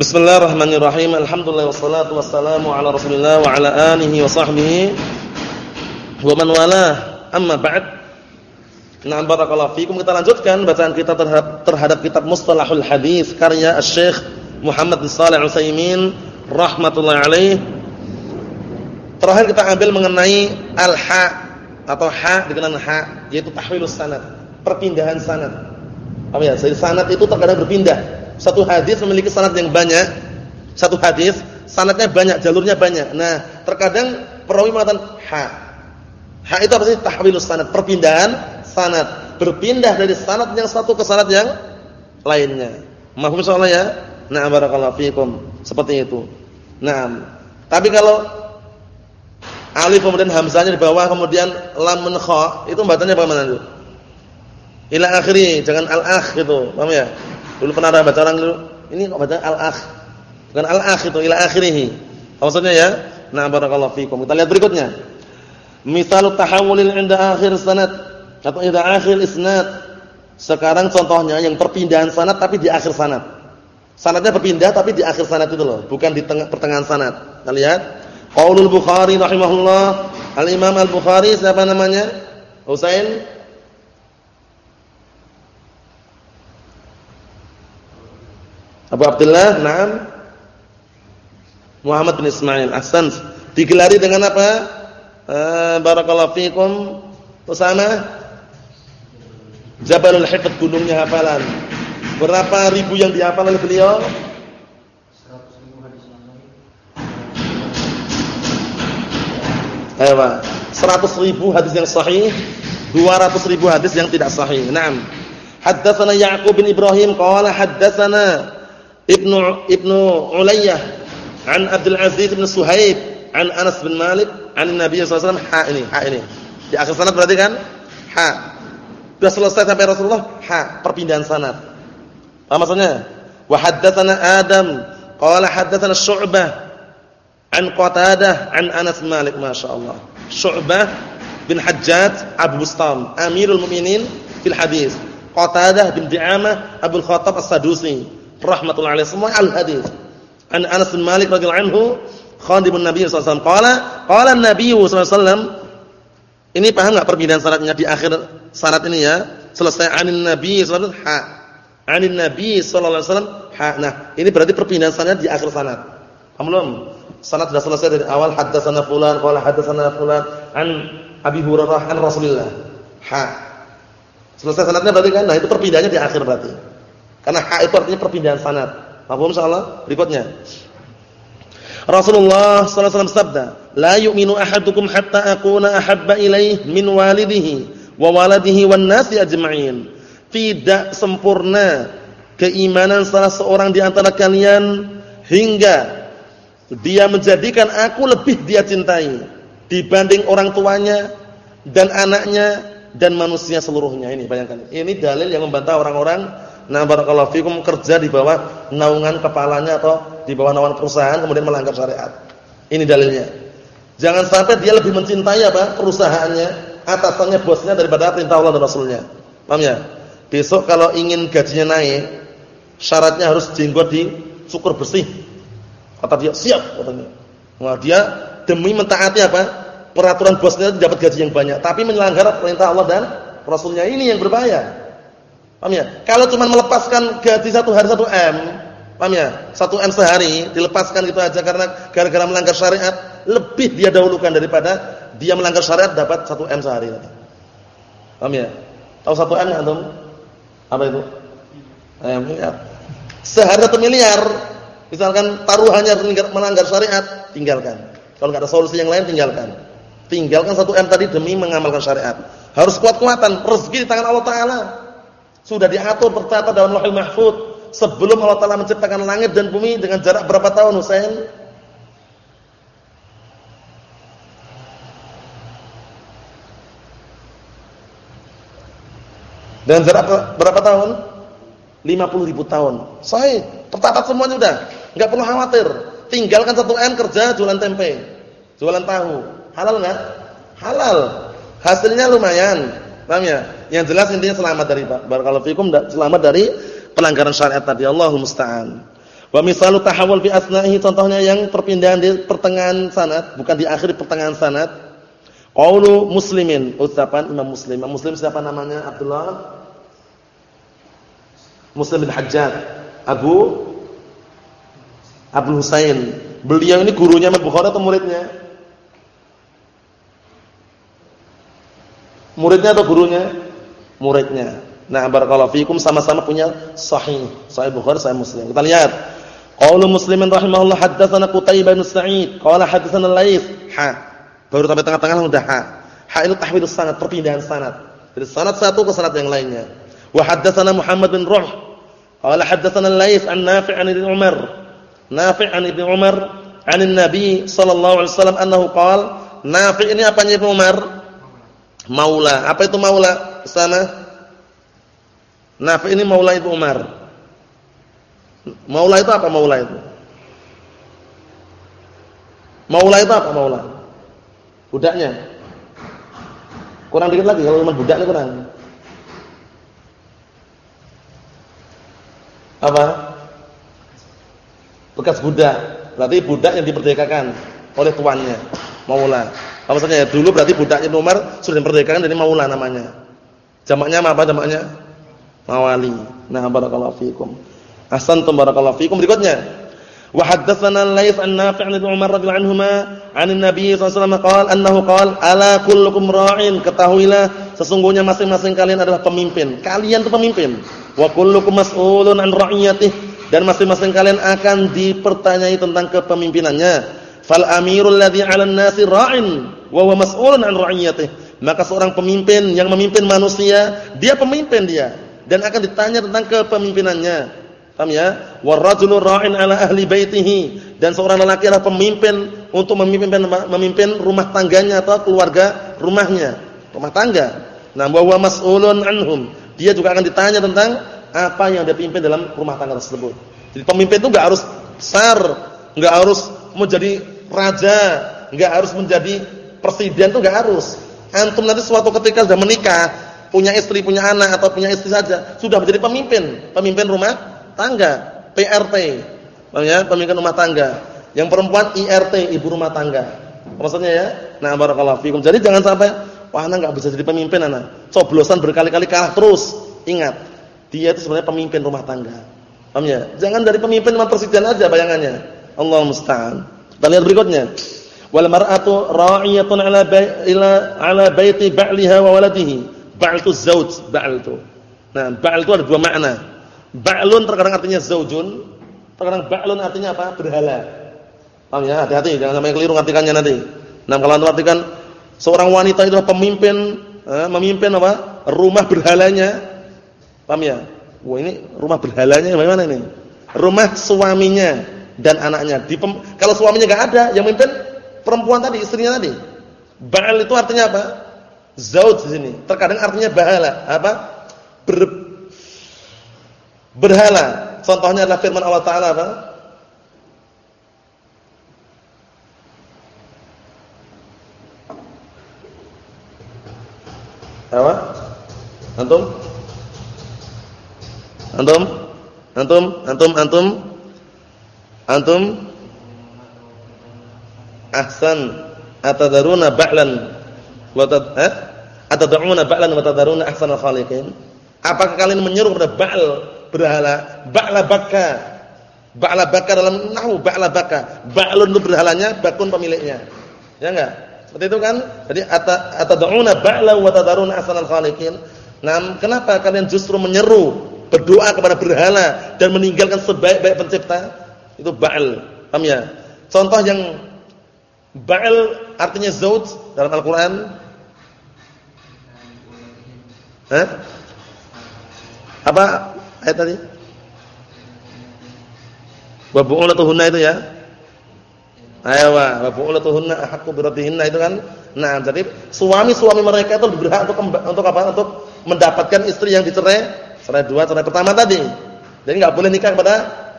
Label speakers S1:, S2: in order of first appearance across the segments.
S1: Bismillahirrahmanirrahim. Alhamdulillah wassalatu wassalamu ala Rasulillah wa ala alihi wa sahbihi wa man walah. Amma ba'd. Na'am barakallahu fikum. Kita lanjutkan bacaan kita terhadap, terhadap kitab Mustalahul Hadis karya Asy-Syaikh Muhammad bin Shalih Al-Utsaimin rahimatullah alaih. Terakhir kita ambil mengenai al-ha atau ha dengan ha yaitu tahwilus sanad, perpindahan sanad. Apa ya? Sanad itu terkadang berpindah satu hadis memiliki sanad yang banyak. Satu hadis sanadnya banyak, jalurnya banyak. Nah, terkadang perawi mengatakan ha. Ha itu apa sih? Tahwilus sanad, perpindahan sanad. Berpindah dari sanad yang satu ke sanad yang lainnya. Mahfum soalnya ya? Nah, barakallahu fikum. Seperti itu. Nah, tapi kalau alif kemudian hamzahnya di bawah kemudian lam kha, itu bacanya bagaimana itu? Ila akhiri, jangan al-akh gitu. Paham ya? Dulu pernah ada baca orang dulu, ini kok baca al-akh. Bukan al-akh itu ila akhirih. Maksudnya ya? Nah, barakallahu fikum. Kita lihat berikutnya. Misal tahawulil 'inda akhir sanad atau 'inda akhir isnad. Sekarang contohnya yang perpindahan sanad tapi di akhir sanad. Sanadnya berpindah tapi di akhir sanad itu loh, bukan di tengah pertengahan sanad. Kita lihat. Qaulul Bukhari rahimahullah. Al-Imam Al-Bukhari siapa namanya? Husain Abu Abdullah, Naam. Muhammad bin Ismail Ahsan. Digelari dengan apa? Uh, barakallahu fikum. Usama Jabalul Hifdz gunungnya hafalan. Berapa ribu yang dihafal oleh beliau? 100 ribu hadis yang sahih. 100 ribu hadis yang sahih, 200 ribu hadis yang tidak sahih. Naam. Haddatsana Ya'qub bin Ibrahim qala haddatsana Ibnu Ibnu Ulayyah an Abdul Aziz bin Suhaib an Anas bin Malik an Nabi sallallahu alaihi wasallam ha ini ha ini di akhir sanad berarti kan ha sudah selesai sampai Rasulullah ha perpindahan sanad apa maksudnya wa haddatsana Adam qala haddatsana Syu'bah an Qatadah an Anas bin Malik masyaallah Syu'bah bin Hajjaj Abu Bustam Amirul Mukminin fil hadis Qatadah bin Di'amah Abu Khattab As-Sadusi rahmatullahi alaihi semua al-hadis. An Anas bin Malik radhiyallahu anhu, khadimun Nabi sallallahu alaihi wasallam qala, qala an-nabiy sallallahu alaihi wasallam ini paham enggak perbedaan syaratnya di akhir syarat ini ya? Selesai anin Nabi sallallahu alaihi wasallam ha. Anin Nabi sallallahu alaihi wasallam ha. Nah, ini berarti perbedaan sanad di akhir sanad. Paham belum? Sanad sudah selesai dari awal haddatsana fulan qala haddatsana fulan an Abi Hurairah an Rasulillah. Ha. Selesai sanadnya berarti kan? Nah, itu perpindahannya di akhir berarti. Karena hak itu artinya perpindahan sanad. Paham insyaallah? Berikutnya. Rasulullah sallallahu alaihi wasallam sabda, "La yu'minu ahadukum hatta akuna ahabba ilaihi min walidihi wa waladihi wan nasi ajma'in." Tidak sempurna keimanan salah seorang di antara kalian hingga dia menjadikan aku lebih dia cintai dibanding orang tuanya dan anaknya dan manusia seluruhnya. Ini bayangkan. Ini dalil yang membantah orang-orang Nah barakallahu fikum kerja di bawah naungan kepalanya atau di bawah naungan perusahaan kemudian melanggar syariat. Ini dalilnya. Jangan sampai dia lebih mencintai apa? perusahaannya, atasannya, bosnya daripada perintah Allah dan Rasulnya. Paham ya? Besok kalau ingin gajinya naik, syaratnya harus jenggot dicukur bersih. Kata dia, siap katanya. Nah, dia demi mentaati apa? peraturan bosnya dapat gaji yang banyak, tapi melanggar perintah Allah dan Rasulnya ini yang berbahaya. Paham ya? Kalau cuma melepaskan gaji satu hari satu M, paham ya? Satu M sehari dilepaskan gitu aja karena gara-gara melanggar syariat, lebih dia dahulukan daripada dia melanggar syariat dapat satu M sehari. Paham ya? Tahu satu M antum? Apa itu? Eh, miliar. Sehari satu miliar. Misalkan taruhannya melanggar syariat, tinggalkan. Kalau nggak ada solusi yang lain, tinggalkan. Tinggalkan satu M tadi demi mengamalkan syariat. Harus kuat-kuatan, rezeki di tangan Allah Taala. Sudah diatur tercatat dalam Lauhul Mahfuz sebelum Allah Taala menciptakan langit dan bumi dengan jarak berapa tahun Husain? Dan jarak berapa tahun? 50 ribu tahun. Sahih, tercatat semuanya sudah. Enggak perlu khawatir. Tinggalkan satu M kerja jualan tempe, jualan tahu. Halal enggak? Halal. Hasilnya lumayan. Paham ya? Yang jelas intinya selamat dari barakallahu fikum selamat dari pelanggaran syariat tadi. Allahu musta'an. Wa misalu tahawul fi asna'ihi contohnya yang perpindahan di pertengahan sanad, bukan di akhir pertengahan sanad. Qaulu muslimin, ucapan Imam Muslim. Imam Muslim siapa namanya? Abdullah Muslim bin Hajjaj. Abu Abdul Husain. Beliau ini gurunya Imam Bukhari atau muridnya? Muridnya atau gurunya? Muridnya. Nah, barakallahu fikum sama-sama punya sahih. Sahih Bukhari, sahih Muslim. Kita lihat. Qaulu Muslimin rahimahullah haddatsana Qutaibah bin Sa'id, qala haddatsana Laits. Ha. Baru sampai tengah-tengah sudah ha. Ha itu tahwilus sanad, perpindahan sanad. Dari sanad satu ke sanad yang lainnya. Wa haddatsana Muhammad bin Ruh. Qala haddatsana Laits an Nafi' an Ibnu Umar. Nafi' an Ibnu Umar an Nabi sallallahu alaihi wasallam annahu qala Nafi' ini apanya Ibnu Umar? Maula. Apa itu maula? Sana. Nafi' ini maula Ibnu Umar. Maula itu apa maula itu? Maula itu apa maula? Budaknya. Kurang dikit lagi kalau cuma budaknya kurang. Apa? Bekas budak. Berarti budak yang diperdekakan oleh tuannya. Maula. Apa maksudnya ya? Dulu berarti budaknya Umar sudah diperdekakan jadi maula namanya. Jamaknya apa jamaknya? Mawali. Nah, barakallahu fiikum. Ahsantum barakallahu fikum. Berikutnya, wa haddatsana Laits an Nafi' an Umar radhiyallahu anhuma 'an Nabi sallallahu alaihi wasallam qala annahu qala ala kullukum ra'in ketahuilah sesungguhnya masing-masing kalian adalah pemimpin. Kalian itu pemimpin. Wa kullukum mas'ulun an ra'iyatihi dan masing-masing kalian akan dipertanyai tentang kepemimpinannya. Fal amirul ladzi 'alan nasi ra'in wa huwa mas'ulun an ra'iyatihi. Maka seorang pemimpin yang memimpin manusia, dia pemimpin dia dan akan ditanya tentang kepemimpinannya. Paham ya? Warrajulu ra'in ala ahli baitihi dan seorang lelaki adalah pemimpin untuk memimpin memimpin rumah tangganya atau keluarga rumahnya, rumah tangga. Nah, bahwa mas'ulun anhum. Dia juga akan ditanya tentang apa yang dia pimpin dalam rumah tangga tersebut. Jadi pemimpin itu enggak harus besar, enggak harus menjadi raja, enggak harus menjadi presiden itu enggak harus. Antum nanti suatu ketika sudah menikah, punya istri, punya anak atau punya istri saja, sudah menjadi pemimpin, pemimpin rumah tangga, PRT. Maksudnya pemimpin rumah tangga. Yang perempuan IRT, ibu rumah tangga. Maksudnya ya? Nah, barakallahu fikum. Jadi jangan sampai wah anak enggak bisa jadi pemimpin anak. Coblosan berkali-kali kalah terus. Ingat, dia itu sebenarnya pemimpin rumah tangga. Paham ya? Jangan dari pemimpin cuma presiden aja bayangannya. Allah musta'an. Kita lihat berikutnya. Wal mar'atu ra'iyatun 'ala ila 'ala baiti ba'liha wa waladihi. Ba'ltu zauj, ba'ltu. Nah, ba'l ada dua makna. Ba'lun terkadang artinya zaujun, terkadang ba'lun artinya apa? Berhala. Paham ya? Hati-hati jangan sampai keliru ngartikannya nanti. Nah, kalau Anda artikan seorang wanita itu pemimpin, eh, memimpin apa? Rumah berhalanya. Paham ya? Wah, ini rumah berhalanya bagaimana ini? Rumah suaminya dan anaknya. Di pem, kalau suaminya enggak ada, yang memimpin perempuan tadi, istrinya tadi. Ba'al itu artinya apa? Zauj di sini. Terkadang artinya bahala, apa? Ber, berhala. Contohnya adalah firman Allah Taala apa? Apa? Antum? Antum? Antum? Antum? Antum? Antum? Ahsan. Atadaruna ba'lan wa eh? Atad'una ba'lan wa tadaruna ahsanal khaliqin? Apakah kalian menyeru kepada Ba'al berhala, ba'la bakka. Ba'la bakka dalam nahwu ba'la bakka. Ba'lun itu berhalanya, bakun pemiliknya. Ya enggak? Seperti itu kan? Jadi atad'una ba'la wa tadaruna ahsanal khaliqin. Nah, kenapa kalian justru menyeru berdoa kepada berhala dan meninggalkan sebaik-baik pencipta? Itu ba'al. Paham ya? Contoh yang ba'al artinya zauj dalam Al-Qur'an. Hah? Apa ayat tadi? Wa bu'ulatuhunna itu ya. Ayo wa bu'ulatuhunna ahaqqu bi itu kan. Nah, jadi suami-suami mereka itu berhak untuk untuk apa? Untuk mendapatkan istri yang dicerai, cerai dua, cerai pertama tadi. Jadi enggak boleh nikah kepada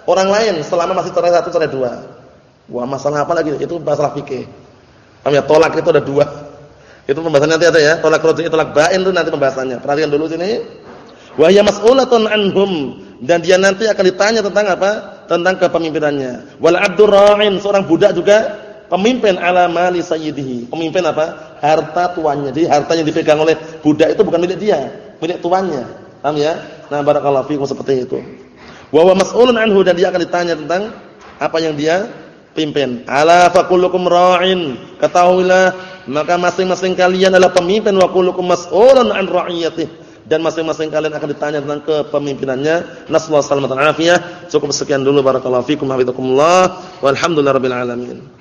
S1: orang lain selama masih cerai satu, cerai dua. Wah, masalah apa lagi? Itu masalah fikih. Paham ya? Tolak itu ada dua. Itu pembahasannya nanti ada ya. Tolak raj'i, tolak bain itu nanti pembahasannya. Perhatikan dulu sini. Wa hiya mas'ulatun anhum dan dia nanti akan ditanya tentang apa? tentang kepemimpinannya. Wal abdur ra'in, seorang budak juga pemimpin ala mali sayyidihi. Pemimpin apa? Harta tuannya. Jadi harta yang dipegang oleh budak itu bukan milik dia, milik tuannya. Paham ya? Nah, barakallahu fiikum seperti itu. Wa huwa mas'ulun anhu dan dia akan ditanya tentang apa yang dia pimpin. Ala faqulukum ra'in. Ketahuilah maka masing-masing kalian adalah pemimpin wa kullukum mas'ulun an ra'iyatihi dan masing-masing kalian akan ditanya tentang kepemimpinannya. Nasallahu alaihi wasallam. Cukup sekian dulu barakallahu fikum hafizakumullah walhamdulillahirabbil alamin.